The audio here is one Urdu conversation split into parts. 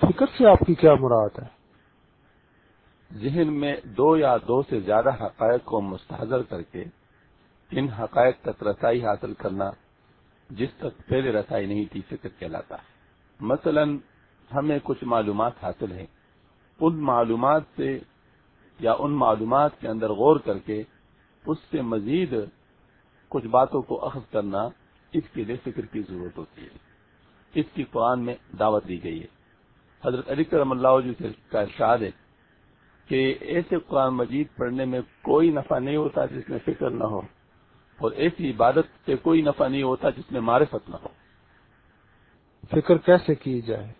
فکر سے آپ کی کیا مراد ہے؟ ذہن میں دو یا دو سے زیادہ حقائق کو مستحضر کر کے ان حقائق تک رسائی حاصل کرنا جس تک پہلے رسائی نہیں تھی، فکر کہلاتا ہے۔ مثلا ہمیں کچھ معلومات حاصل ہیں۔ ان معلومات سے یا ان معلومات کے اندر غور کر کے اس سے مزید کچھ باتوں کو اخذ کرنا اس کے لیے فکر کی ضرورت ہوتی ہے۔ اس کی قرآن میں دعوت دی گئی ہے۔ حضرت علی کرم اللہ جی کا ارشاد ہے کہ ایسے قرآن مجید پڑھنے میں کوئی نفع نہیں ہوتا جس میں فکر نہ ہو اور ایسی عبادت سے کوئی نفع نہیں ہوتا جس میں معرفت نہ ہو۔ فکر کیسے کی جائے؟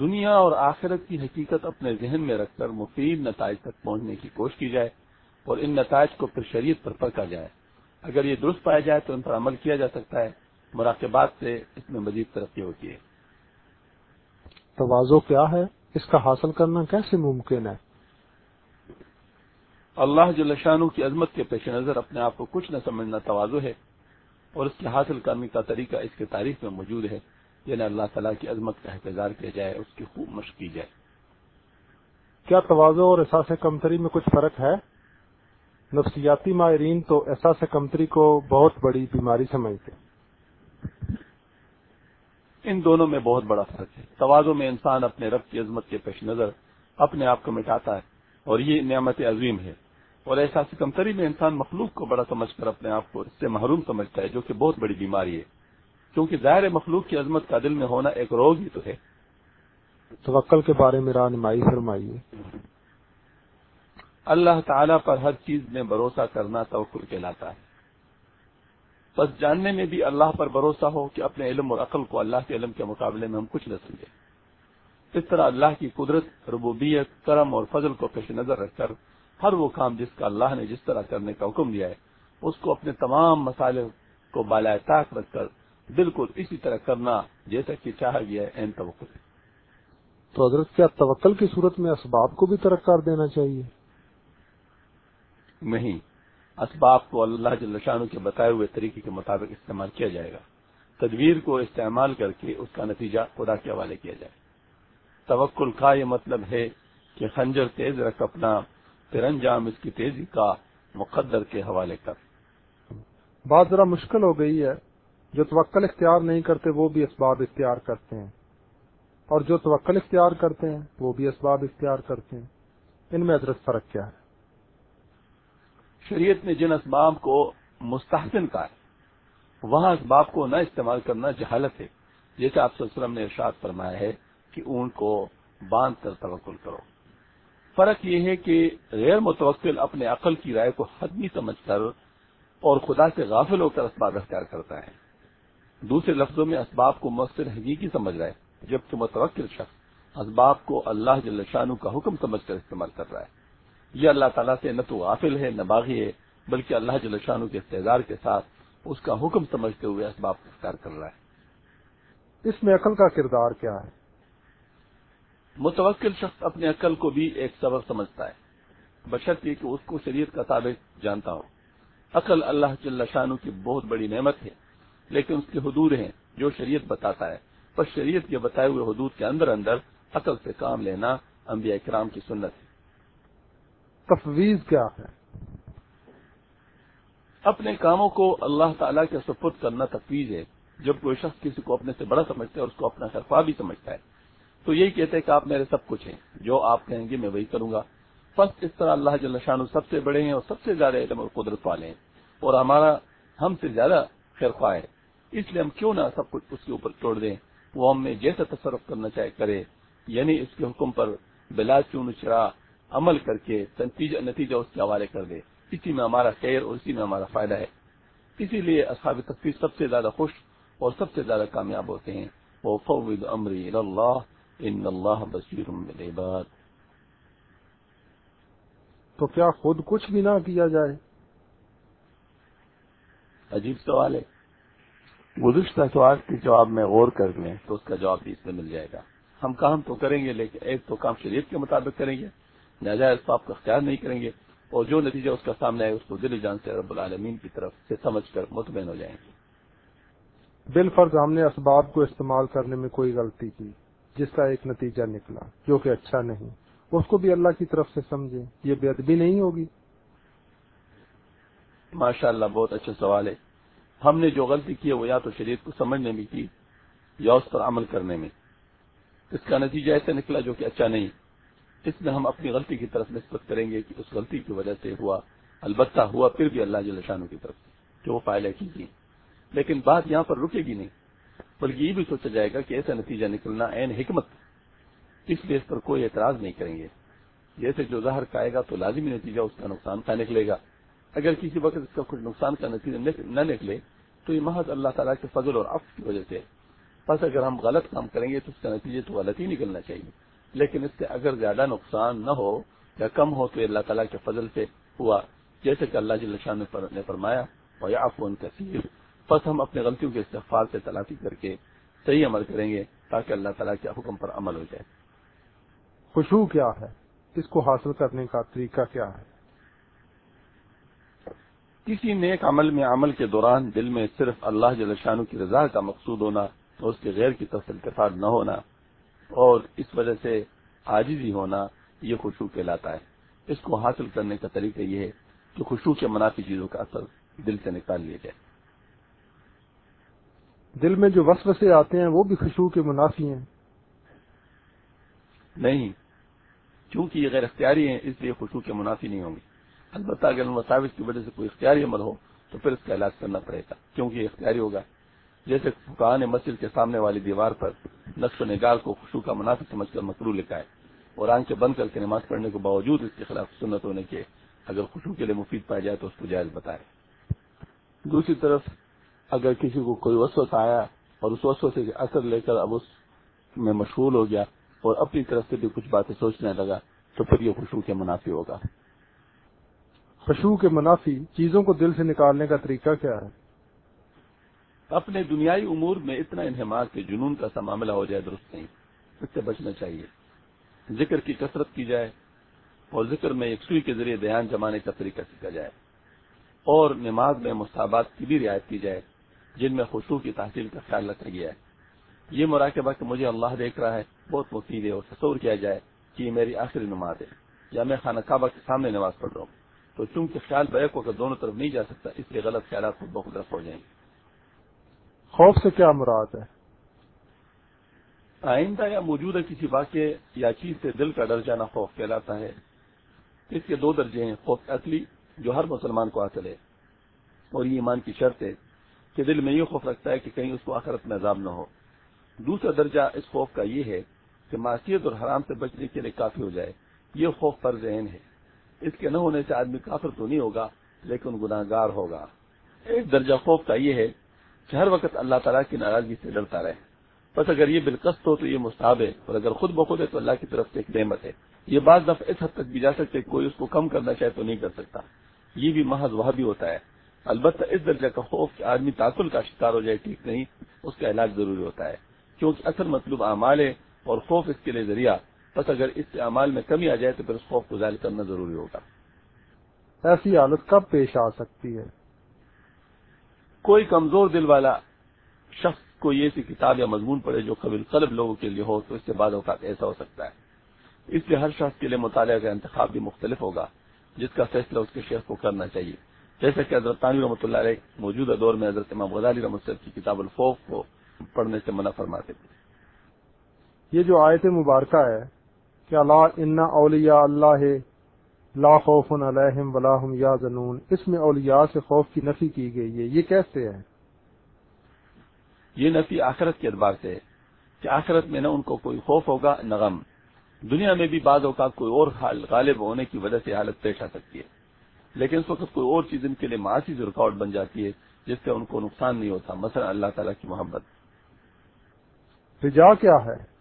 دنیا اور آخرت کی حقیقت اپنے ذہن میں رکھ کر مفید نتائج تک پہنچنے کی کوشش کی جائے اور ان نتائج کو پھر شریعت پر پرکھا جائے۔ اگر یہ درست پایا جائے تو ان پر عمل کیا جا سکتا ہے۔ مراقبات سے اس میں مزید ترقی ہوتی ہے۔ توازو کیا ہے؟ اس کا حاصل کرنا کیسے ممکن ہے؟ اللہ جل شانو کی عظمت کے پیش نظر اپنے آپ کو کچھ نہ سمجھنا توازو ہے اور اس کے حاصل کرنے کا طریقہ اس کے تاریخ میں موجود ہے۔ یعنی اللہ تعالیٰ کی عظمت کا احتجاج کیا جائے اس کی خوب مشق کی جائے۔ کیا توازو اور احساس کمتری میں کچھ فرق ہے؟ نفسیاتی ماہرین تو احساس کمتری کو بہت بڑی بیماری سمجھتے ان دونوں میں بہت بڑا فرق ہے۔ توازو میں انسان اپنے رب کی عظمت کے پیش نظر اپنے آپ کو مٹاتا ہے اور یہ نعمت عظیم ہے۔ اور احساس کمتری میں انسان مخلوق کو بڑا سمجھ کر اپنے آپ کو اس سے محروم سمجھتا ہے جو کہ بہت بڑی بیماری ہے۔ کیونکہ ظاہر مخلوق کی عظمت کا دل میں ہونا ایک روگ ہی تو ہے۔ توکل کے بارے میں رہنمائی فرمائیے۔ اللہ تعالی پر ہر چیز میں بھروسہ کرنا توکل کہلاتا ہے۔ بس جاننے میں بھی اللہ پر بھروسہ ہو کہ اپنے علم اور عقل کو اللہ کے علم کے مقابلے میں ہم کچھ نہ سمجھیں۔ اس طرح اللہ کی قدرت ربوبیت کرم اور فضل کو پیش نظر رکھ کر ہر وہ کام جس کا اللہ نے جس طرح کرنے کا حکم دیا ہے اس کو اپنے تمام مسالے کو بالائے طاق رکھ کر بالکل اسی طرح کرنا جیسا کہ چاہا گیا ہے این توقع تو حضرت کیا توکل کی صورت میں اسباب کو بھی ترقار دینا چاہیے؟ نہیں۔ اسباب کو اللہ جل شانو کے بتائے ہوئے طریقے کے مطابق استعمال کیا جائے گا۔ تدبیر کو استعمال کر کے اس کا نتیجہ خدا کے حوالے کیا جائے۔ توکل کا یہ مطلب ہے کہ خنجر تیز رکھ اپنا پھر انجام اس کی تیزی کا مقدر کے حوالے کر۔ بات ذرا مشکل ہو گئی ہے۔ جو توکل اختیار نہیں کرتے وہ بھی اسباب اختیار کرتے ہیں۔ اور جو توکل اختیار کرتے ہیں وہ بھی اسباب اختیار کرتے ہیں۔ ان میں حضرت فرق کیا ہے؟ شریعت نے جن اسباب کو مستحسن کا وہاں اسباب کو نہ استعمال کرنا جہالت ہے۔ جیسے آپ وسلم نے ارشاد فرمایا ہے کہ اون کو باندھ کر توکل کرو۔ فرق یہ ہے کہ غیر متوکل اپنے عقل کی رائے کو حدمی سمجھ کر اور خدا سے غافل ہو کر اسباب اختیار کرتا ہے۔ دوسرے لفظوں میں اسباب کو مؤثر حقیقی سمجھ رہا ہے، جبکہ متوکل شخص اسباب کو اللہ جل شانو کا حکم سمجھ کر استعمال کر رہا ہے۔ یہ اللہ تعالیٰ سے نہ تو غافل ہے نہ باغی ہے بلکہ اللہ جل شانو کے استعدار کے ساتھ اس کا حکم سمجھتے ہوئے اسباب اختیار کر رہا ہے۔ اس میں عقل کا کردار کیا ہے؟ متوکل شخص اپنے عقل کو بھی ایک سبق سمجھتا ہے۔ بشرط یہ کہ اس کو شریعت کا ثابت جانتا ہو۔ عقل اللہ جل شانو کی بہت بڑی نعمت ہے لیکن اس کے حدود ہیں جو شریعت بتاتا ہے۔ پر شریعت کے بتائے ہوئے حدود کے اندر اندر عقل سے کام لینا انبیاء کرام کی سنت ہے۔ تفویض کیا ہے؟ اپنے کاموں کو اللہ تعالیٰ کے سپرد کرنا تفویض ہے۔ جب کوئی شخص کسی کو اپنے سے بڑا سمجھتا ہے اور اس کو اپنا خرفا بھی سمجھتا ہے، تو یہی کہتے ہیں کہ آپ میرے سب کچھ ہیں۔ جو آپ کہیں گے میں وہی کروں گا۔ بس اس طرح اللہ جل شان سب سے بڑے ہیں اور سب سے زیادہ علم اور قدرت والے ہیں۔ اور ہمارا، ہم سے زیادہ خیرخواہ ہے۔ اس لیے ہم کیوں نہ سب کچھ اس کے اوپر چھوڑ دیں۔ وہ ہم میں جیسا تصرف کرنا چاہے کرے۔ یعنی اس کے حکم پر بلا چون چرا عمل کر کے نتیجہ اس کے حوالے کر دے۔ اسی میں ہمارا خیر اور اسی میں ہمارا فائدہ ہے۔ اسی لیے اصحاب تصویر سب سے زیادہ خوش اور سب سے زیادہ کامیاب ہوتے ہیں۔ وہ فود امری اللہ ان اللہ بصیر بالعباد۔ تو کیا خود کچھ بھی نہ کیا جائے؟ عجیب سوال ہے۔ گزشتہ سوال کے جواب میں غور کر لیں تو اس کا جواب بھی اس میں مل جائے گا۔ ہم کام تو کریں گے لیکن ایک تو کام شریعت کے مطابق کریں گے۔ ناجائز اسباب کا اختیار نہیں کریں گے اور جو نتیجہ اس کا سامنے آئے اس کو دل جان سے رب العالمین کی طرف سے سمجھ کر مطمئن ہو جائیں۔ گے بال فرض ہم نے اسباب کو استعمال کرنے میں کوئی غلطی کی جس کا ایک نتیجہ نکلا جو کہ اچھا نہیں۔ اس کو بھی اللہ کی طرف سے سمجھیں یہ بے ادبی نہیں ہوگی۔ ماشاء اللہ بہت اچھا سوال ہے۔ ہم نے جو غلطی کی ہے وہ یا تو شریعت کو سمجھنے میں کی یا اس پر عمل کرنے میں۔ اس کا نتیجہ ایسے نکلا جو کہ اچھا نہیں۔ اس میں ہم اپنی غلطی کی طرف نسبت کریں گے کہ اس غلطی کی وجہ سے ہوا، البتہ ہوا پھر بھی اللہ جل شانو کی طرف جو وہ فائلہ کی گئی لیکن بات یہاں پر رکے گی نہیں، بلکہ یہ بھی سوچا جائے گا کہ ایسا نتیجہ نکلنا عین حکمت اس لیے اس پر کوئی اعتراض نہیں کریں گے۔ جیسے جو ظاہر کہے گا تو لازمی نتیجہ اس کا نقصان کا نکلے گا۔ اگر کسی وقت اس کا کچھ نقصان کا نتیجہ نہ نکلے، تو یہ محض اللہ تعالیٰ کے فضل اور عفو کی وجہ سے بس اگر ہم غلط کام کریں گے تو اس کا نتیجہ تو غلط ہی نکلنا چاہیے۔ لیکن اس سے اگر زیادہ نقصان نہ ہو یا کم ہو تو اللہ تعالیٰ کے فضل سے ہوا۔ جیسے کہ اللہ جل شاہ نے فرمایا اور یا افون کثیر بس ہم اپنے غلطیوں کے استفال سے تلافی کر کے صحیح عمل کریں گے تاکہ اللہ تعالیٰ کے حکم پر عمل ہو جائے۔ خوشبو کیا ہے؟ اس کو حاصل کرنے کا طریقہ کیا ہے؟ کسی نیک عمل میں عمل کے دوران دل میں صرف اللہ جل شانو کی رضا کا مقصود ہونا اور اس کے غیر کی طرف التفاق نہ ہونا اور اس وجہ سے عاجزی ہونا یہ خوشبو کہلاتا ہے۔ اس کو حاصل کرنے کا طریقہ یہ ہے کہ خوشبو کے منافی چیزوں کا اثر دل سے نکال لیا جائے۔ دل میں جو وسوسے آتے ہیں وہ بھی خوشبو کے منافی ہیں۔ نہیں چونکہ یہ غیر اختیاری ہیں اس لیے خوشبو کے منافی نہیں ہوں گے۔ البتہ اگر ان مساوت کی وجہ سے کوئی اختیاری عمل ہو تو پھر اس کا علاج کرنا پڑے گا کیونکہ یہ اختیاری ہوگا۔ جیسے فکان مسجد کے سامنے والی دیوار پر نقش و نگار کو خوشبو کا منافع سمجھ کر مکرو لکھا ہے۔ اور آنکھیں بند کر کے نماز پڑھنے کے باوجود اس کے خلاف سنت ہونے کے اگر خوشبو کے لیے مفید پایا جائے تو اس کو جائز بتائے۔ دوسری طرف اگر کسی کو کوئی وسوس آیا اور اس وسوسے سے اثر لے کر اب اس میں مشغول ہو گیا اور اپنی طرف سے بھی کچھ باتیں سوچنے لگا تو پھر یہ خوشبو کے منافع ہوگا۔ خوشبو کے منافی چیزوں کو دل سے نکالنے کا طریقہ کیا ہے؟ اپنے دنیائی امور میں اتنا انہمار کے جنون کا سا معاملہ ہو جائے درست نہیں، اس سے بچنا چاہیے۔ ذکر کی کثرت کی جائے اور ذکر میں یکسوئی کے ذریعے دھیان جمانے کا طریقہ سیکھا جائے۔ اور نماز میں مستحبات کی بھی رعایت کی جائے، جن میں خوشبو کی تحصیل کا خیال رکھا گیا ہے۔ یہ مراقبہ کہ مجھے اللہ دیکھ رہا ہے، بہت مفید ہے اور تصور کیا جائے کہ یہ میری آخری نماز ہے۔ یا میں خانہ کعبہ کے سامنے نماز پڑھ رہا ہوں، تو چونکہ خیال بیک ہو کر دونوں طرف نہیں جا سکتا، اس لیے غلط خیالات خود بخود ہو جائیں۔ گے خوف سے کیا مراد ہے؟ آئندہ یا موجودہ کسی واقعے یا چیز سے دل کا ڈر جانا خوف کہلاتا ہے۔ اس کے دو درجے ہیں، خوف اصلی جو ہر مسلمان کو حاصل ہے اور یہ ایمان کی شرط ہے کہ دل میں یہ خوف رکھتا ہے کہ کہیں اس کو آخرت میں عذاب نہ ہو۔ دوسرا درجہ اس خوف کا یہ ہے کہ معاشیت اور حرام سے بچنے کے لیے کافی ہو جائے۔ یہ خوف پر ذہن ہے۔ اس کے نہ ہونے سے آدمی کافر تو نہیں ہوگا، لیکن گناہ گار ہوگا۔ ایک درجہ خوف کا یہ ہے کہ ہر وقت اللہ تعالیٰ کی ناراضگی سے ڈرتا رہے۔ بس اگر یہ بالکست ہو تو یہ مستحب ہے، اور اگر خود بخود ہے تو اللہ کی طرف سے ایک نعمت ہے۔ یہ بعض دفعہ اس حد تک بھی جا سکتے کوئی اس کو کم کرنا چاہے تو نہیں کر سکتا۔ یہ بھی محض وہ بھی ہوتا ہے۔ البتہ اس درجہ کا خوف کہ آدمی تعقل کا شکار ہو جائے، ٹھیک نہیں، اس کا علاج ضروری ہوتا ہے۔ کیونکہ اصل مطلوب اعمال ہے اور خوف اس کے لیے ذریعہ۔ بس اگر اس سے اعمال میں کمی آ جائے تو پھر اس خوف کو ظاہر کرنا ضروری ہوگا۔ ایسی حالت کب پیش آ سکتی ہے؟ کوئی کمزور دل والا شخص کو یہ سی کتاب یا مضمون پڑھے جو قبل قلب لوگوں کے لیے ہو، تو اس سے بعد اوقات ایسا ہو سکتا ہے۔ اس لیے ہر شخص کے لیے مطالعہ کا انتخاب بھی مختلف ہوگا، جس کا فیصلہ اس کے شیخ کو کرنا چاہیے۔ جیسا کہ حضرت طانی رحمۃ اللہ علیہ موجودہ دور میں حضرت امام غزالی رحمۃ اللہ کی کتاب الفوف کو پڑھنے سے منع فرماتے تھے۔ یہ جو آیت مبارکہ ہے، کہ اللہ، ان اولیاء اللہ لا خوف علیہم ولاحم یا زنون اس میں اولیاء سے خوف کی نفی کی گئی ہے۔ یہ کیسے ہے یہ نفی آخرت کے اعتبار سے ہے کہ آخرت میں نہ ان کو کوئی خوف ہوگا نہ غم۔ دنیا میں بھی بعض اوقات کوئی اور حال غالب ہونے کی وجہ سے حالت پیش آ سکتی ہے۔ لیکن اس وقت کوئی اور چیز ان کے لیے معاشی رکاوٹ بن جاتی ہے جس سے ان کو نقصان نہیں ہوتا مثلا اللہ تعالیٰ کی محبت۔ رجا کیا ہے؟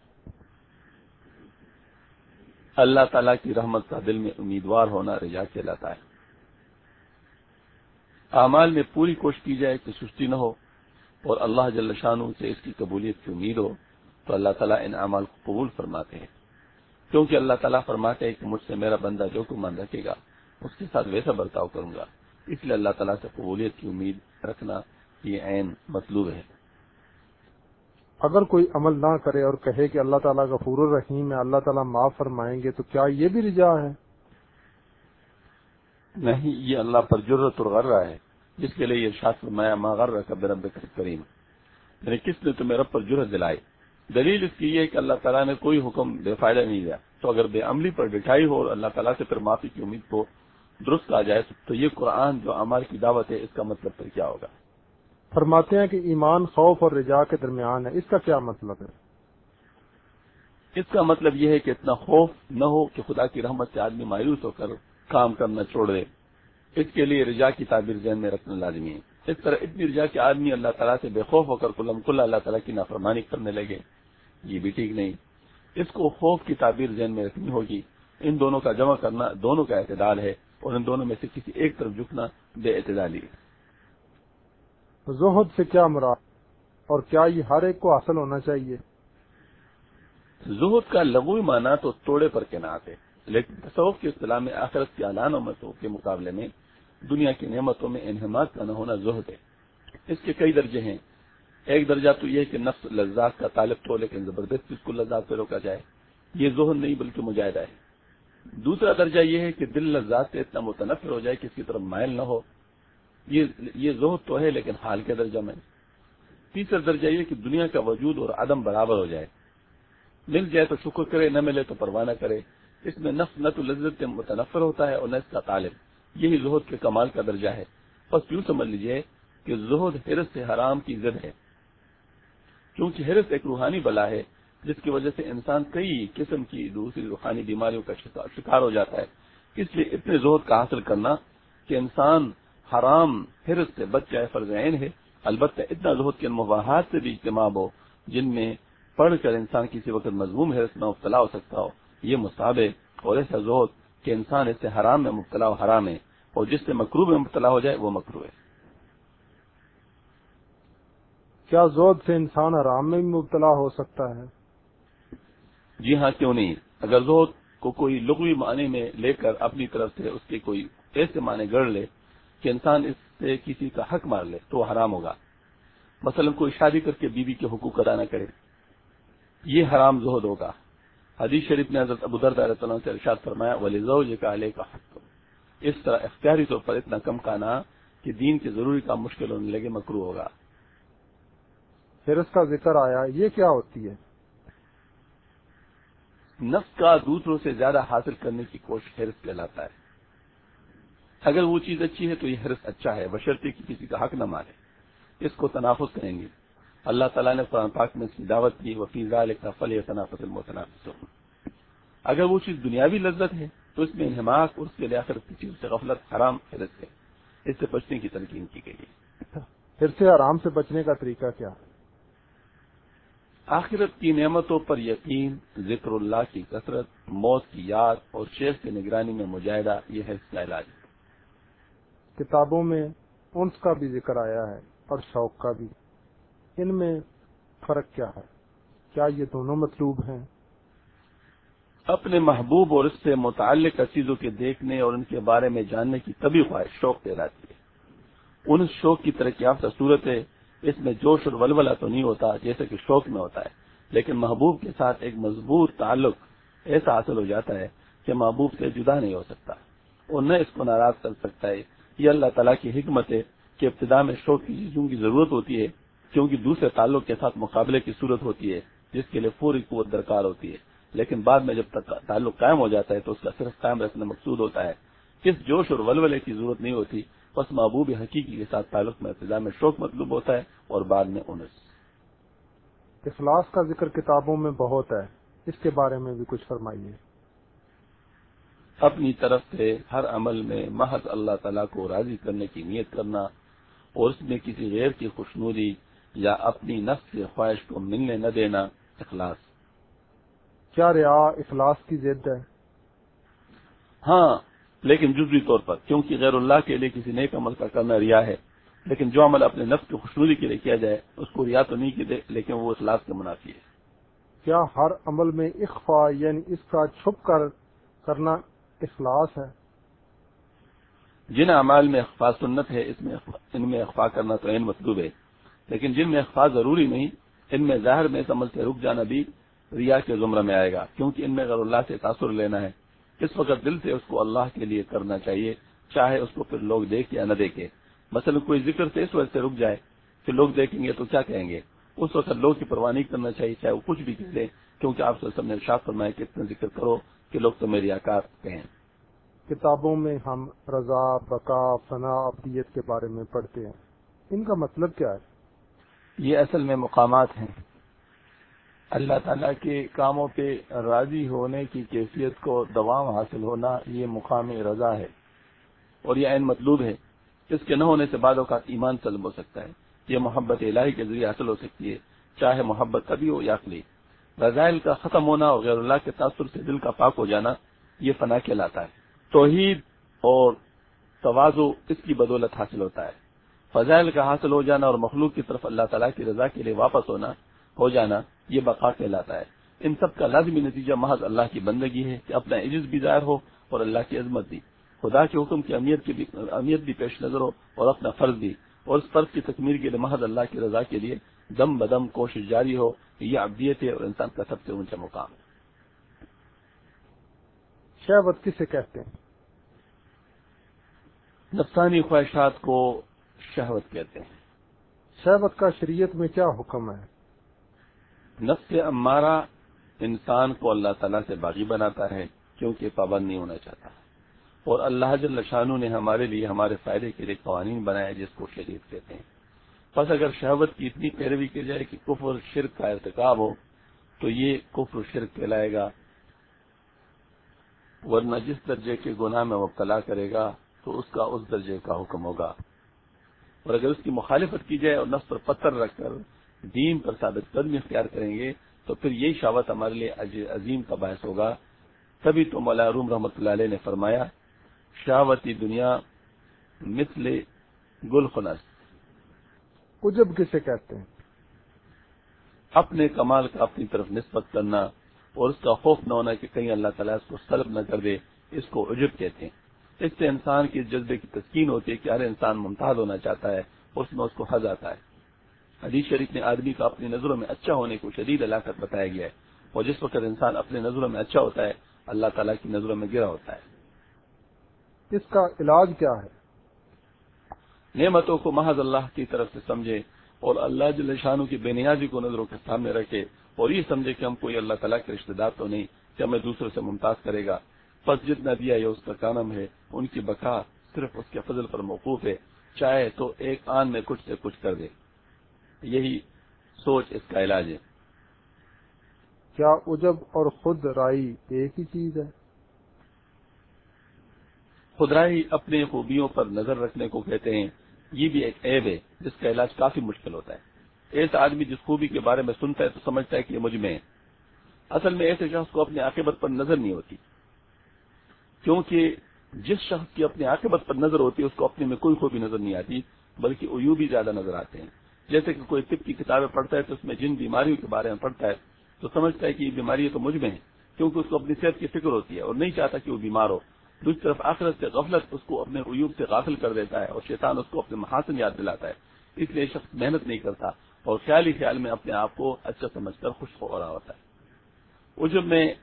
اللہ تعالیٰ کی رحمت کا دل میں امیدوار ہونا رجا کہلاتا ہے۔ اعمال میں پوری کوشش کی جائے کہ سستی نہ ہو اور اللہ جل شاہ سے اس کی قبولیت کی امید ہو، تو اللہ تعالیٰ ان اعمال کو قبول فرماتے ہیں۔ کیونکہ اللہ تعالیٰ فرماتے ہیں کہ مجھ سے میرا بندہ جو کو مان رکھے گا، اس کے ساتھ ویسا برتاؤ کروں گا۔ اس لیے اللہ تعالیٰ سے قبولیت کی امید رکھنا یہ عین مطلوب ہے۔ اگر کوئی عمل نہ کرے اور کہے کہ اللہ تعالیٰ غفور الرحیم ہے، اللہ تعالیٰ معاف فرمائیں گے، تو کیا یہ بھی رجا ہے؟ نہیں، یہ اللہ پر جرت اور غرہ ہے۔ جس کے لیے یہ شاست فرمایا، ما غر کا بے رب کریم یعنی کس نے تمہیں رب پر جرت دلائی؟ دلیل اس کی یہ کہ اللہ تعالیٰ نے کوئی حکم بے فائدہ نہیں دیا۔ تو اگر بے عملی پر ڈٹھائی ہو اور اللہ تعالیٰ سے پھر معافی کی امید کو درست آ جائے، تو یہ قرآن جو عمار کی دعوت ہے، اس کا مطلب پھر کیا ہوگا؟ فرماتے ہیں کہ ایمان خوف اور رجا کے درمیان ہے۔ اس کا کیا مطلب ہے؟ اس کا مطلب یہ ہے کہ اتنا خوف نہ ہو کہ خدا کی رحمت سے آدمی مایوس ہو کر کام کرنا چھوڑ دے۔ اس کے لیے رجا کی تعبیر ذہن میں رکھنا لازمی ہے۔ اس طرح اتنی رجا کہ آدمی اللہ تعالیٰ سے بے خوف ہو کر کلم کل اللہ تعالیٰ کی نافرمانی کرنے لگے۔ یہ بھی ٹھیک نہیں۔ اس کو خوف کی تعبیر ذہن میں رکھنی ہوگی۔ ان دونوں کا جمع کرنا دونوں کا اعتدال ہے اور ان دونوں میں سے کسی ایک طرف جھکنا بے اعتدالی ہے۔ زہد سے کیا مراد اور کیا یہ ہر ایک کو حاصل ہونا چاہیے؟ زہد کا لغوی معنی تو توڑے پر کے نات ہے، لیکن تصوف کی اصطلاح میں آخرت کی اعلان و کے مقابلے میں دنیا کی نعمتوں میں انہمات کا نہ ہونا زہد ہے۔ اس کے کئی درجے ہیں۔ ایک درجہ تو یہ کہ نفس لذات کا طالب تو، لیکن زبردستی اس کو لذات پہ روکا جائے۔ یہ زہد نہیں بلکہ مجاہدہ ہے۔ دوسرا درجہ یہ ہے کہ دل لذات سے اتنا متنفر ہو جائے کہ اس کی طرف مائل نہ ہو۔ یہ زہد تو ہے لیکن حال کے درجہ میں تیسرا درجہ یہ کہ دنیا کا وجود اور عدم برابر ہو جائے۔ مل جائے تو شکر کرے، نہ ملے تو پروانہ کرے۔ اس میں نفس نہ تو لذت متنفر ہوتا ہے اور نہ اس کا طالب۔ یہی زہد کے کمال کا درجہ ہے۔ بس یوں سمجھ لیجیے کہ زہد حرس سے حرام کی زد ہے۔ کیونکہ حرس ایک روحانی بلا ہے، جس کی وجہ سے انسان کئی قسم کی دوسری روحانی بیماریوں کا شکار ہو جاتا ہے۔ اس لیے اتنے زہد کا حاصل کرنا کہ انسان حرام حرس سے بچ جائے فرض عین ہے۔ البتہ اتنا زہد کے مواحد سے بھی اجتماع ہو جن میں پڑھ کر انسان کسی وقت مضموم حرس میں مبتلا ہو سکتا ہو۔ یہ مسابے اور ایسا زہد کہ انسان اس سے حرام میں مبتلا ہو حرام ہے۔ اور جس سے مکرو میں مبتلا ہو جائے وہ مکرو ہے۔ کیا زہد سے انسان حرام میں بھی مبتلا ہو سکتا ہے؟ جی ہاں کیوں نہیں؟ اگر زہد کو کوئی لغوی معنی میں لے کر اپنی طرف سے اس کے کوئی ایسے معنی گڑ لے کہ انسان اس سے کسی کا حق مار لے تو حرام ہوگا۔ مثلا کوئی شادی کر کے بیوی کے حقوق ادا نہ کرے یہ حرام زہد ہوگا۔ حدیث شریف نے حضرت ابو درد علیہ سے ارشاد فرمایا ولی کا علیہ کا حق۔ اس طرح اختیاری طور پر اتنا کم کھانا کہ دین کے ضروری کام مشکل ہونے لگے مکرو ہوگا۔ پھر اس کا ذکر آیا یہ کیا ہوتی ہے؟ نفس کا دوسروں سے زیادہ حاصل کرنے کی کوشش حرص کہلاتا ہے۔ اگر وہ چیز اچھی ہے تو یہ حرص اچھا ہے بشرطی کی کسی کا حق نہ مارے اس کو تنافس کریں گے۔ اللہ تعالیٰ نے قرآن پاک میں اس کی دعوت کی وفیزہ لکھا فل یا تنافس المتنافس اگر وہ چیز دنیاوی لذت ہے تو اس میں انہماق اور اس کے لیے آخر کی چیز سے غفلت حرام حرص ہے۔ اس سے بچنے کی تلقین کی گئی ہے۔ پھر سے آرام سے بچنے کا طریقہ کیا؟ آخرت کی نعمتوں پر یقین ذکر اللہ کی کثرت موت کی یاد اور شیخ کی نگرانی میں مجاہدہ یہ ہے اس کا علاج۔ کتابوں میں انس کا بھی ذکر آیا ہے اور شوق کا بھی۔ ان میں فرق کیا ہے؟ کیا یہ دونوں مطلوب ہیں؟ اپنے محبوب اور اس سے متعلق چیزوں کے دیکھنے اور ان کے بارے میں جاننے کی طبی خواہش شوق کہلاتی ہے۔ ان شوق کی ترقی یافتہ صورت ہے، اس میں جوش اور ولولہ تو نہیں ہوتا، جیسے کہ شوق میں ہوتا ہے۔ لیکن محبوب کے ساتھ ایک مضبوط تعلق ایسا حاصل ہو جاتا ہے کہ محبوب سے جدا نہیں ہو سکتا۔ اور نہ اس کو ناراض کر سکتا ہے یہ اللہ تعالیٰ کی حکمت ہے کہ ابتدا میں شوق کی چیزوں کی ضرورت ہوتی ہے، کیونکہ دوسرے تعلق کے ساتھ مقابلے کی صورت ہوتی ہے، جس کے لیے پوری قوت درکار ہوتی ہے۔ لیکن بعد میں جب تک تعلق قائم ہو جاتا ہے تو اس کا صرف قائم رکھنا مقصود ہوتا ہے۔ کس جوش اور ولولے کی ضرورت نہیں ہوتی، بس محبوب حقیقی کے ساتھ تعلق میں ابتدا میں شوق مطلوب ہوتا ہے اور بعد میں انس اخلاص کا ذکر کتابوں میں بہت ہے، اس کے بارے میں بھی کچھ فرمائیے۔ اپنی طرف سے ہر عمل میں محض اللہ تعالیٰ کو راضی کرنے کی نیت کرنا اور اس میں کسی غیر کی خوشنودی یا اپنی نفس کی خواہش کو ملنے نہ دینا اخلاص۔ کیا ریا اخلاص کی ضد ہے؟ ہاں لیکن جزوی طور پر کیونکہ غیر اللہ کے لیے کسی نیک عمل کا کرنا ریا ہے لیکن جو عمل اپنے نفس کی خوشنودی کے لیے کیا جائے اس کو ریا تو نہیں کی دے لیکن وہ اخلاص کے منافی ہے۔ کیا ہر عمل میں اخفا یعنی اس کا چھپ کر کرنا اخلاص ہے۔ جن اعمال میں اخفا سنت ہے، اس میں ان میں اخفا کرنا تو عین مطلوب ہے۔ لیکن جن میں اخفا ضروری نہیں، ان میں ظاہر میں عمل سے رک جانا بھی ریا کے زمرہ میں آئے گا، کیونکہ ان میں اگر اللہ سے تاثر لینا ہے۔ اس وقت دل سے اس کو اللہ کے لیے کرنا چاہیے، چاہے اس کو پھر لوگ دیکھ یا نہ دیکھے مثلا کوئی ذکر سے اس وجہ سے رک جائے کہ لوگ دیکھیں گے تو کیا کہیں گے؟ اس وقت لوگ کی پرواہ نہیں کرنا چاہیے، چاہے وہ کچھ بھی کہہ دیں، کیونکہ آپ سب نے ارشاد فرمایا کہ اتنا ذکر کرو کہ لوگ تو میری آکار کہیں کتابوں میں ہم رضا بقا فنا ابدیت کے بارے میں پڑھتے ہیں۔ ان کا مطلب کیا ہے؟ یہ اصل میں مقامات ہیں۔ اللہ تعالیٰ کے کاموں پہ راضی ہونے کی کیفیت کو دوام حاصل ہونا یہ مقام رضا ہے۔ اور یہ عین مطلوب ہے۔ اس کے نہ ہونے سے بعد اوقات ایمان سلب ہو سکتا ہے۔ یہ محبت الہی کے ذریعے حاصل ہو سکتی ہے۔ چاہے محبت کبھی ہو یا اخلی۔ رضائل کا ختم ہونا اور غیر اللہ کے تاثر سے دل کا پاک ہو جانا یہ فنا کہلاتا ہے۔ توحید اور توازو اس کی بدولت حاصل ہوتا ہے۔ فضائل کا حاصل ہو جانا اور مخلوق کی طرف اللہ تعالیٰ کی رضا کے لیے واپس ہونا، ہو جانا، یہ بقا کہلاتا ہے۔ ان سب کا لازمی نتیجہ محض اللہ کی بندگی ہے کہ اپنا عجز بھی ظاہر ہو اور اللہ کی عظمت بھی۔ خدا کے حکم کی اہمیت کی بھی، اہمیت بھی پیش نظر ہو اور اپنا فرض بھی۔ اور اس فرض کی تکمیل کے لیے محض اللہ کی رضا کے لیے دم بدم کوشش جاری ہو یہ ابدیت ہے اور انسان کا سب سے اونچا مقام ہے۔ شہوت کسے کہتے ہیں؟ نفسانی خواہشات کو شہوت کہتے ہیں۔ شہوت کا شریعت میں کیا حکم ہے؟ نفس امارہ انسان کو اللہ تعالیٰ سے باغی بناتا ہے کیونکہ پابند نہیں ہونا چاہتا۔ اور اللہ جل شانو نے ہمارے لیے ہمارے فائدے کے لیے قوانین بنائے جس کو شریف کہتے ہیں۔ بس اگر شہوت کی اتنی پیروی کی جائے کہ کفر شرک کا ارتکاب ہو، تو یہ کفر شرک کہلائے گا۔ ورنہ جس درجے کے گناہ میں مبتلا کرے گا، تو اس کا اس درجے کا حکم ہوگا۔ اور اگر اس کی مخالفت کی جائے اور نفس پر پتھر رکھ کر دین پر ثابت قدمی اختیار کریں گے، تو پھر یہی شاوت ہمارے لیے عظیم کا باعث ہوگا۔ تبھی تو مولا روم رحمۃ اللہ علیہ نے فرمایا شاوتی دنیا مثل گل خنس۔ اجب کسے کہتے ہیں۔ اپنے کمال کا اپنی طرف نسبت کرنا اور اس کا خوف نہ ہونا کہ کہیں اللہ تعالیٰ اس کو سلب نہ کر دے اس کو عجب کہتے ہیں۔ اس سے انسان کی جذبے کی تسکین ہوتی ہے کہ ہر انسان ممتاز ہونا چاہتا ہے اس میں اس کو حض آتا ہے۔ حدیث شریف نے آدمی کو اپنی نظروں میں اچھا ہونے کو شدید علاقت بتایا گیا ہے اور جس وقت انسان اپنی نظروں میں اچھا ہوتا ہے اللہ تعالیٰ کی نظروں میں گرا ہوتا ہے۔ اس کا علاج کیا ہے؟ نعمتوں کو محض اللہ کی طرف سے سمجھے اور اللہ جل شانو کی بے نیازی کو نظروں کے سامنے رکھے اور یہ سمجھے کہ ہم کوئی اللہ تعالیٰ کے رشتے دار تو نہیں کہ ہمیں دوسروں سے ممتاز کرے گا۔ بس جتنا دیا یہ اس کا کانم ہے ان کی بقا صرف اس کے فضل پر موقوف ہے۔ چاہے تو ایک آن میں کچھ سے کچھ کر دے۔ یہی سوچ اس کا علاج ہے۔ کیا عجب اور خود رائی ایک ہی چیز ہے؟ خدرائی اپنے خوبیوں پر نظر رکھنے کو کہتے ہیں۔ یہ بھی ایک عیب ہے جس کا علاج کافی مشکل ہوتا ہے۔ ایسا آدمی جس خوبی کے بارے میں سنتا ہے تو سمجھتا ہے کہ یہ مجھ میں ہے۔ اصل میں ایسے شخص کو اپنے عاقبت پر نظر نہیں ہوتی۔ کیونکہ جس شخص کی اپنی عاقبت پر نظر ہوتی ہے، اس کو اپنے میں کوئی خوبی نظر نہیں آتی، بلکہ اویو بھی زیادہ نظر آتے ہیں۔ جیسے کہ کوئی طب کی کتابیں پڑھتا ہے تو اس میں جن بیماریوں کے بارے میں پڑھتا ہے تو سمجھتا ہے کہ یہ بیماری تو مجھ میں ہے، کیونکہ اس کو اپنی صحت کی فکر ہوتی ہے اور نہیں چاہتا کہ وہ بیمار ہو۔ دوسری طرف آخرت سے غفلت اس کو اپنے عیوب سے غافل کر دیتا ہے اور شیطان اس کو اپنے محاسن یاد دلاتا ہے۔ اس لیے شخص محنت نہیں کرتا اور خیال ہی خیال میں اپنے آپ کو اچھا سمجھ کر خوش ہو رہا ہوتا ہے۔ عجب میں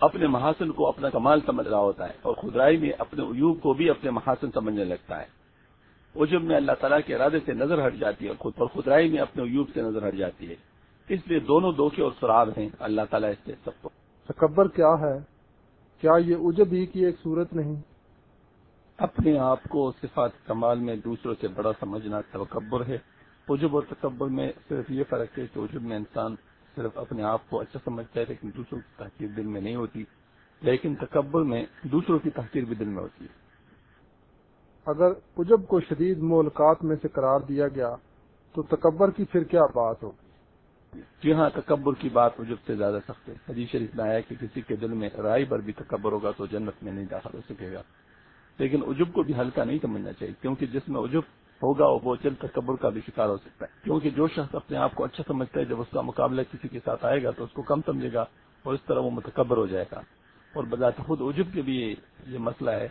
اپنے محاسن کو اپنا کمال سمجھ رہا ہوتا ہے اور خدرائی میں اپنے عیوب کو بھی اپنے محاسن سمجھنے لگتا ہے۔ عجب میں اللہ تعالیٰ کے ارادے سے نظر ہٹ جاتی ہے خود پر خدرائی میں اپنے عیوب سے نظر ہٹ جاتی ہے۔ اس لیے دونوں دوکھے اور سراب ہیں۔ اللہ تعالیٰ اس سے سب کو تکبر کیا ہے؟ کیا یہ عجب ہی کی ایک صورت نہیں؟ اپنے آپ کو صفات کمال میں دوسروں سے بڑا سمجھنا تکبر ہے۔ عجب اور تکبر میں صرف یہ فرق ہے کہ عجب میں انسان صرف اپنے آپ کو اچھا سمجھتا ہے لیکن دوسروں کی تحقیر دل میں نہیں ہوتی لیکن تکبر میں دوسروں کی تحقیر بھی دل میں ہوتی ہے۔ اگر عجب کو شدید مولکات میں سے قرار دیا گیا تو تکبر کی پھر کیا بات ہو جی ہاں تکبر کی بات عجب سے زیادہ سخت ہے۔ حدیث شریف میں آیا کہ کسی کے دل میں رائے پر بھی تکبر ہوگا تو جنت میں نہیں داخل ہو سکے گا۔ لیکن عجب کو بھی ہلکا نہیں سمجھنا چاہیے، کیونکہ جس میں عجب ہوگا، وہ چل تکبر کا بھی شکار ہو سکتا ہے۔ کیونکہ جو شخص اپنے آپ کو اچھا سمجھتا ہے، جب اس کا مقابلہ کسی کے ساتھ آئے گا تو اس کو کم سمجھے گا اور اس طرح وہ متکبر ہو جائے گا۔ اور بذات خود عجب کے بھی یہ مسئلہ ہے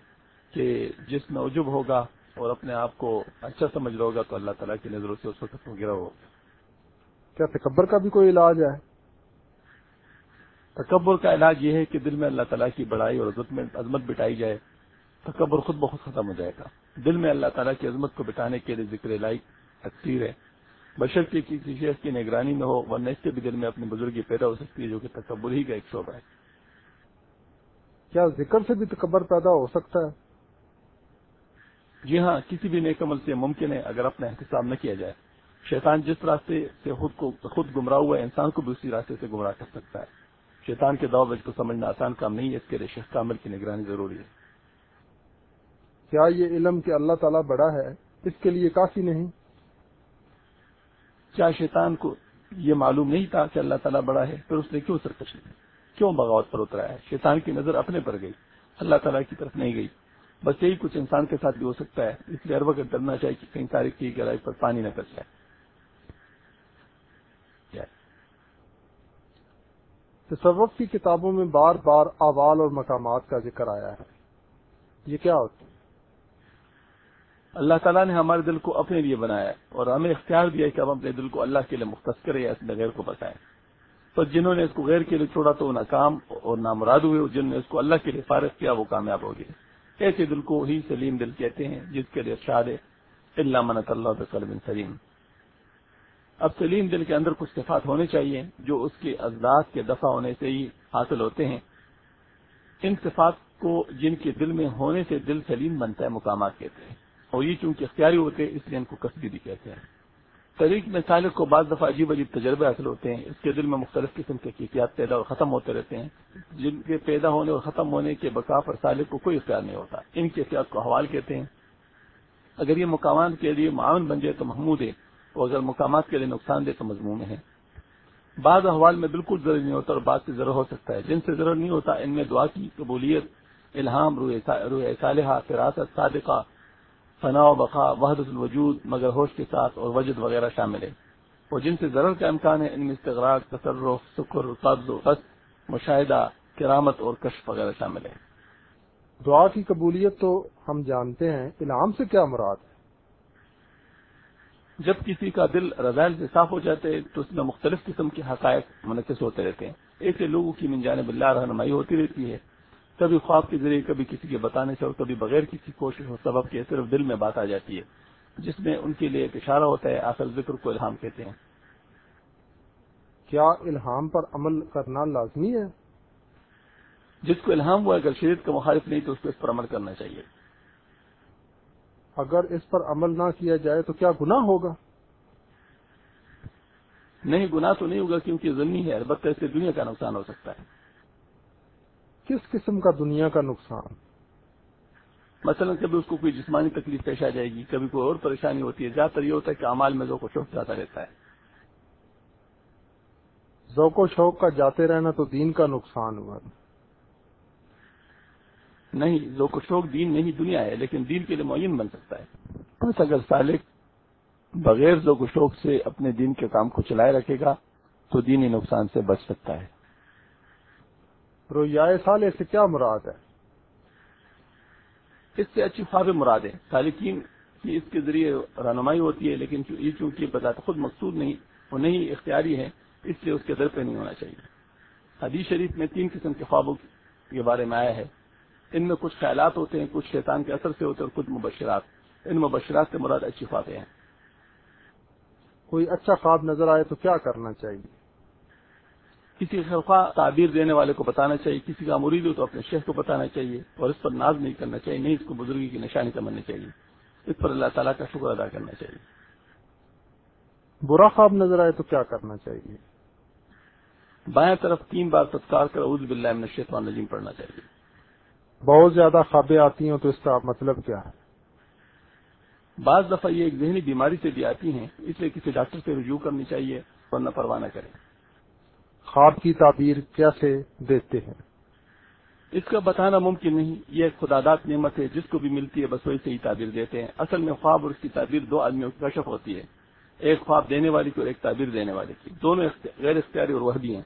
کہ جس میں عجب ہوگا اور اپنے آپ کو اچھا سمجھ رہا ہوگا تو اللہ تعالیٰ کی نظروں سے اس وقت وغیرہ ہو۔ کیا تکبر کا بھی کوئی علاج ہے؟ تکبر کا علاج یہ ہے کہ دل میں اللہ تعالیٰ کی بڑائی اور عزت میں عظمت بٹائی جائے تکبر خود بہت ختم ہو جائے گا۔ دل میں اللہ تعالیٰ کی عظمت کو بٹانے کے لیے ذکر لائق تقسیر ہے۔ بشر کی کسی شیخ کی نگرانی میں ہو ورنہ اس کے بھی دل میں اپنی بزرگی پیدا ہو سکتی ہے جو کہ تکبر ہی کا ایک شعبہ ہے۔ کیا ذکر سے بھی تکبر پیدا ہو سکتا ہے؟ جی ہاں کسی بھی نیک عمل سے ممکن ہے اگر اپنا احتساب نہ کیا جائے۔ شیطان جس راستے سے خود کو خود گمراہ ہوا ہے انسان کو بھی اسی راستے سے گمراہ کر سکتا ہے۔ شیطان کے دعوت کو سمجھنا آسان کام نہیں ہے اس کے لیے شیخ کامل کی نگرانی ضروری ہے۔ کیا یہ علم کہ اللہ تعالیٰ بڑا ہے اس کے لیے کافی نہیں؟ کیا شیطان کو یہ معلوم نہیں تھا کہ اللہ تعالیٰ بڑا ہے پھر اس نے کیوں سرکش کیوں بغاوت پر اترا ہے؟ شیطان کی نظر اپنے پر گئی اللہ تعالیٰ کی طرف نہیں گئی۔ بس یہی کچھ انسان کے ساتھ بھی ہو سکتا ہے اس لیے ہر وقت ڈرنا چاہیے کہ کہیں تاریخ کی گہرائی پر پانی نہ کر جائے۔ تصوف کی کتابوں میں بار بار اعوال اور مقامات کا ذکر آیا ہے۔ یہ کیا ہوتا ہے؟ اللہ تعالیٰ نے ہمارے دل کو اپنے لیے بنایا اور ہمیں اختیار دیا کہ ہم اپنے دل کو اللہ کے لیے مختص کریں یا اپنے غیر کو بتائیں تو جنہوں نے اس کو غیر کے لیے چھوڑا تو وہ ناکام اور نامراد ہوئے جنہوں نے اس کو اللہ کے لیے فارغ کیا وہ کامیاب ہو گئے۔ ایسے دل کو ہی سلیم دل کہتے ہیں جس کے لیے شاد اللہ منت اللہ قلم سلیم اب سلیم دل کے اندر کچھ صفات ہونے چاہیے جو اس کے اجداد کے دفع ہونے سے ہی حاصل ہوتے ہیں۔ ان صفات کو جن کے دل میں ہونے سے دل سلیم بنتا ہے، مقامات کہتے ہیں۔ اور یہ چونکہ اختیاری ہوتے ہیں، اس لیے ان کو کسبی بھی کہتے ہیں۔ طریق میں سالک کو بعض دفعہ عجیب عجیب تجربے حاصل ہوتے ہیں۔ اس کے دل میں مختلف قسم کے کیفیات پیدا اور ختم ہوتے رہتے ہیں۔ جن کے پیدا ہونے اور ختم ہونے کے بقا پر سالک کو کوئی اختیار نہیں ہوتا۔ ان کیفیات کو حوال کہتے ہیں۔ اگر یہ مقامات کے لیے معاون بن جائے تو محمود ہے۔ اور اگر مقامات کے لیے نقصان دہ تو مضمون ہے۔ بعض احوال میں بالکل ضرور نہیں ہوتا اور بعض سے ضرور ہو سکتا ہے۔ جن سے ضرور نہیں ہوتا، ان میں دعا کی قبولیت، الہام، روح صالحہ، فراست، صادقہ، فنا و بقا، وحدت الوجود، مگر ہوش کے ساتھ اور وجد وغیرہ شامل ہے۔ اور جن سے ضرر کا امکان ہے، ان میں استغراق، تصرف سکر قبض و قص مشاہدہ، کرامت اور کشف وغیرہ شامل ہے۔ دعا کی قبولیت تو ہم جانتے ہیں، الہام سے کیا مراد جب کسی کا دل رضائل سے صاف ہو جاتے ہیں تو اس میں مختلف قسم کے حقائق منعقد ہوتے رہتے ہیں۔ ایسے لوگوں کی من جانب اللہ رہنمائی ہوتی رہتی ہے۔ کبھی خواب کے ذریعے کبھی کسی کے بتانے سے اور کبھی بغیر کسی کوشش اور سبب کے صرف دل میں بات آ جاتی ہے جس میں ان کے لیے ایک اشارہ ہوتا ہے آخر ذکر کو الہام کہتے ہیں۔ کیا الہام پر عمل کرنا لازمی ہے؟ جس کو الہام ہوا اگر شریعت کا مخالف نہیں تو اس کو اس پر عمل کرنا چاہیے۔ اگر اس پر عمل نہ کیا جائے تو کیا گناہ ہوگا؟ نہیں گناہ تو نہیں ہوگا کیونکہ زمین ہے البتہ اس سے دنیا کا نقصان ہو سکتا ہے۔ کس قسم کا دنیا کا نقصان؟ مثلا کبھی اس کو کوئی جسمانی تکلیف پیش آ جائے گی کبھی کوئی اور پریشانی ہوتی ہے زیادہ تر یہ ہوتا ہے کہ امال میں ذوق و شوق جاتا رہتا ہے۔ ذوق و شوق کا جاتے رہنا تو دین کا نقصان ہوا۔ نہیں ذوق و شوق دین نہیں دنیا ہے لیکن دین کے لیے معین بن سکتا ہے۔ بس اگر سالک بغیر ذوق و شوق سے اپنے دین کے کام کو چلائے رکھے گا تو دینی نقصان سے بچ سکتا ہے۔ رویائے سالے سے کیا مراد ہے؟ اس سے اچھی خواب مراد ہے۔ سالکین کی اس کے ذریعے رہنمائی ہوتی ہے لیکن یہ چونکہ بذات خود مقصود نہیں وہ نہیں اختیاری ہے اس لیے اس کے در پہ نہیں ہونا چاہیے۔ حدیث شریف میں تین قسم کے خوابوں کے بارے میں آیا ہے۔ ان میں کچھ خیالات ہوتے ہیں کچھ شیطان کے اثر سے ہوتے ہیں اور کچھ مبشرات۔ ان مبشرات سے مراد اچھی خوابیں ہیں۔ کوئی اچھا خواب نظر آئے تو کیا کرنا چاہیے؟ کسی خواہ تعبیر دینے والے کو بتانا چاہیے کسی کا مرید ہو تو اپنے شیخ کو بتانا چاہیے اور اس پر ناز نہیں کرنا چاہیے نہیں اس کو بزرگی کی نشانی سمجھنی چاہیے۔ اس پر اللہ تعالیٰ کا شکر ادا کرنا چاہیے۔ برا خواب نظر آئے تو کیا کرنا چاہیے؟ بائیں طرف تین بار تتکار کر عوض باللہ من الشیطان نظیم پڑھنا چاہیے۔ بہت زیادہ خوابیں آتی ہیں تو اس کا مطلب کیا ہے؟ بعض دفعہ یہ ایک ذہنی بیماری سے بھی آتی ہیں اس لیے کسی ڈاکٹر سے رجوع کرنی چاہیے ورنہ پرواہ نہ کریں۔ خواب کی تعبیر کیسے دیتے ہیں؟ اس کا بتانا ممکن نہیں یہ ایک خدادات نعمت ہے جس کو بھی ملتی ہے بس وہی سے ہی تعبیر دیتے ہیں۔ اصل میں خواب اور اس کی تعبیر دو آدمیوں کی کشف ہوتی ہے۔ ایک خواب دینے والی کی اور ایک تعبیر دینے والی کی۔ دونوں غیر اختیاری اور وہ بھی ہیں۔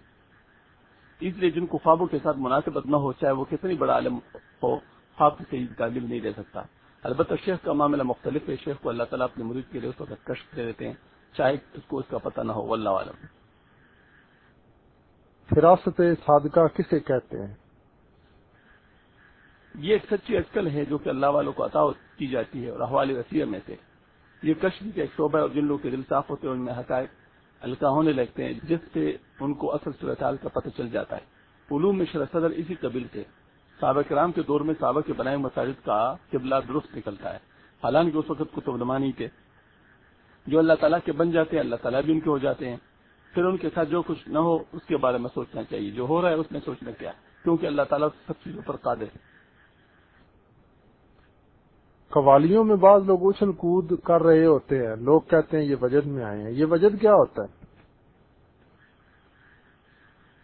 اس لیے جن کو خوابوں کے ساتھ مناسبت نہ ہو چاہے وہ کتنی بڑا عالم خواب کی صحیح تعبیر نہیں دے سکتا۔ البتہ شیخ کا معاملہ مختلف ہے۔ شیخ کو اللہ تعالیٰ اپنے مرید کے لیے اس وقت کشف دے دیتے ہیں۔ چاہے اس کو اس کا پتہ نہ ہو واللہ عالم۔ فراست صادقہ کسے کہتے ہیں؟ یہ ایک سچی اٹکل ہے جو کہ اللہ والوں کو عطا کی جاتی ہے اور احوال رسیع میں سے۔ یہ کشمیر کا ایک شعبہ ہے اور جن لوگوں کے دل صاف ہوتے ہیں ان میں حقائق الکا ہونے لگتے ہیں جس سے ان کو اصل صورتحال کا پتہ چل جاتا ہے۔ علوم میں شرح صدر اسی قبل سے۔ صحابہ کرام کے دور میں صحابہ کے بنائے مساجد کا قبلہ درست نکلتا ہے۔ حالانکہ اس وقت کتب نہیں تھے۔ جو اللہ تعالیٰ کے بن جاتے ہیں، اللہ تعالیٰ بھی ان کے ہو جاتے ہیں۔ پھر ان کے ساتھ جو کچھ نہ ہو، اس کے بارے میں سوچنا چاہیے۔ جو ہو رہا ہے، اس میں سوچنا کیا کیونکہ اللہ تعالیٰ سب چیزوں پر قادر ہے۔ قوالیوں میں بعض لوگ اچھل کود کر رہے ہوتے ہیں۔ لوگ کہتے ہیں، یہ وجد میں آئے ہیں۔ یہ وجد کیا ہوتا ہے؟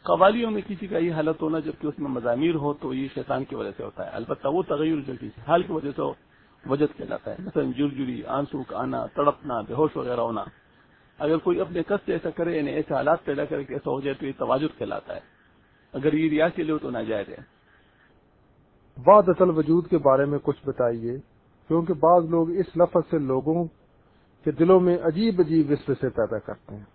قوالیوں میں کسی کا یہ حالت ہونا جبکہ اس میں مضامیر ہو تو یہ شیطان کی وجہ سے ہوتا ہے۔ البتہ وہ تغیر جو کسی حال کی وجہ سے وجد کہلاتا ہے۔ مثلا جرجری آنسو کا آنا تڑپنا، بے ہوش وغیرہ ہونا۔ اگر کوئی اپنے قصد ایسا کرے یعنی ایسے حالات پیدا کرے کہ ایسا ہو جائے تو یہ توجد کہلاتا ہے۔ اگر یہ ریاض کے لیے تو ناجائز ہے۔ بعد اصل وجود کے بارے میں کچھ بتائیے، کیونکہ بعض لوگ اس لفظ سے لوگوں کے دلوں میں عجیب عجیب سے پیدا کرتے ہیں۔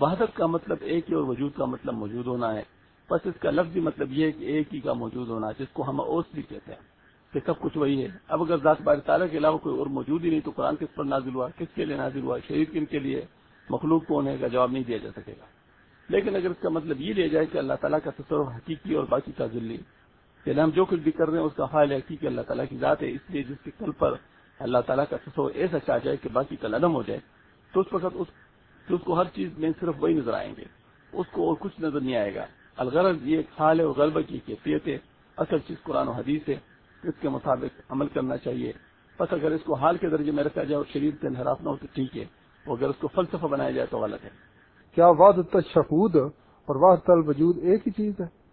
وحدت کا مطلب ایک ہی اور وجود کا مطلب موجود ہونا ہے۔ بس اس کا لفظی مطلب یہ ہے کہ ایک ہی کا موجود ہونا، جس کو ہم اوس بھی کہتے ہیں۔ کہ سب کچھ وہی ہے۔ اب اگر ذات بار تعالیٰ کے علاوہ کوئی اور موجود ہی نہیں تو قرآن کس پر نازل ہوا؟ کس کے لیے نازل ہوا؟ شریف کن کے لیے؟ مخلوق کون ہے؟ کا جواب نہیں دیا جا سکے گا۔ لیکن اگر اس کا مطلب یہ لیا جائے کہ اللہ تعالیٰ کا تصور حقیقی اور باقی کا ذلی یعنی ہم جو کچھ بھی کر رہے ہیں اس کا حال ہے حقیقی اللہ تعالیٰ کی ذات ہے، اس لیے جس کے کل پر اللہ تعالیٰ کا تصور ایسا چاہ جائے کہ باقی کا عدم ہو جائے، تو اس وقت اس اس کو ہر چیز میں صرف وہی نظر آئیں گے۔ اس کو اور کچھ نظر نہیں آئے گا۔ الغرض یہ حال ہے اور غلبہ کی کیفیت ہے۔ اصل چیز قرآن و حدیث ہے۔ اس کے مطابق عمل کرنا چاہیے۔ بس اگر اس کو حال کے درجے میں رکھا جائے اور شریر سے انحراف نہ ہو تو ٹھیک ہے۔ اور اگر اس کو فلسفہ بنایا جائے تو غلط ہے۔ کیا واد تشہود اور واد الوجود ایک ہی چیز ہے؟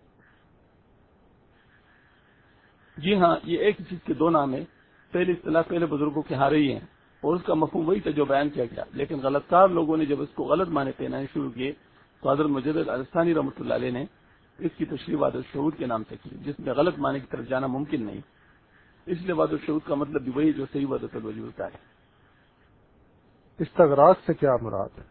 جی ہاں یہ ایک چیز کے دو نام ہیں۔ پہلی اصطلاح پہلے بزرگوں کے ہارے ہی ہیں۔ اور اس کا مفہوم وہی تھا جو بیان کیا گیا۔ لیکن غلط کار لوگوں نے جب اس کو غلط مانے پہنانے شروع کیے تو حضرت مجد الستانی رحمۃ اللہ علیہ نے اس کی تشریح واد الشعود کے نام سے کی جس میں غلط معنی کی طرف جانا ممکن نہیں۔ اس لیے واد الشعود کا مطلب بھی وہی جو صحیح وادت الوجود کا ہے۔ استغراق سے کیا مراد ہے؟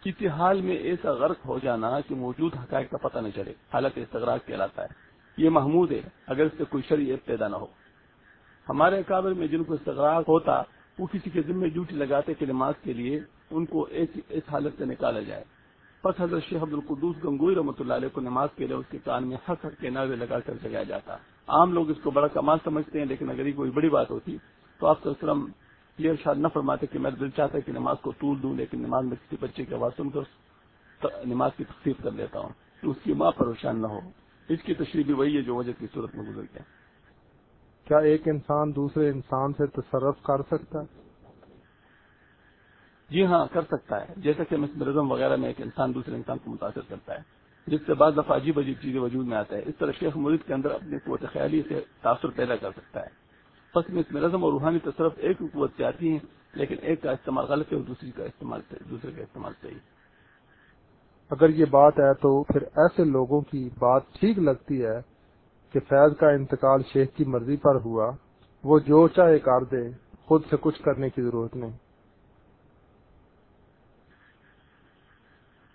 کسی حال میں ایسا غرق ہو جانا کہ موجود حقائق کا پتہ نہ چلے۔ حالت استغراق کہلاتا ہے۔ یہ محمود ہے اگر اس سے کوئی شریعت پیدا نہ ہو۔ ہمارے اکابر میں جن کو استغراق ہوتا، وہ کسی کے ذمے ڈیوٹی لگاتے کہ نماز کے لیے ان کو اس حالت سے نکالا جائے۔ بس حضرت شیخ عبد القدوس گنگوئی رحمۃ اللہ علیہ کو نماز کے لیے اس کے کان میں حق حق کے نعرے لگا کر جگایا جاتا۔ عام لوگ اس کو بڑا کمال سمجھتے ہیں، لیکن اگر یہ کوئی بڑی بات ہوتی تو آپ وسلم کلیئر شاد نہ فرماتے کہ میں دل چاہتا ہے کہ نماز کو طول دوں، لیکن نماز میں کسی بچے کی آواز سن کر نماز کی تقسیم کر لیتا ہوں۔ کہ اس کی ماں پریشان نہ ہو۔ اس کی تشریح بھی وہی ہے جو وجہ کی صورت میں گزر گیا۔ کیا ایک انسان دوسرے انسان سے تصرف کر سکتا ہے؟ جی ہاں کر سکتا ہے۔ جیسا کہ مسمرزم وغیرہ میں ایک انسان دوسرے انسان کو متاثر کرتا ہے جس سے بعض دفعہ عجیب عجیب چیزیں وجود میں آتا ہے اس طرح شیخ مرید کے اندر اپنی قوت خیالی سے تاثر پیدا کر سکتا ہے۔ بس میں رزم اور روحانی تصرف ایک قوت سے آتی ہیں لیکن ایک کا استعمال غلط ہے اور دوسری کا استعمال دوسرے کا استعمال صحیح اگر یہ بات ہے تو پھر ایسے لوگوں کی بات ٹھیک لگتی ہے کہ فیض کا انتقال شیخ کی مرضی پر ہوا، وہ جو چاہے کر دے، خود سے کچھ کرنے کی ضرورت نہیں۔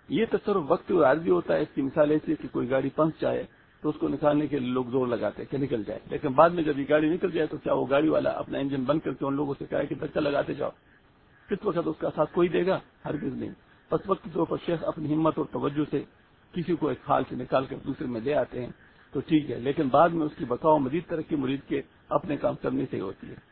یہ تصرف وقت اور عارضی ہوتا ہے، اس کی مثال ایسی ہے کہ کوئی گاڑی پنس جائے تو اس کو نکالنے کے لوگ زور لگاتے ہیں کہ نکل جائے۔ لیکن بعد میں جب یہ گاڑی نکل جائے تو کیا وہ گاڑی والا اپنا انجن بند کر کے ان لوگوں سے کہا کہ دھکا لگاتے جاؤ۔ کس وقت اس کا ساتھ کوئی دے گا؟ ہرگز نہیں۔ بس وقت کے طور پر شیخ اپنی ہمت اور توجہ سے کسی کو ایک حال سے نکال کر دوسرے میں لے آتے ہیں۔ تو ٹھیک ہے، لیکن بعد میں اس کی بقاؤ مزید طرح کی مرید کے اپنے کام کرنے سے ہی ہوتی ہے۔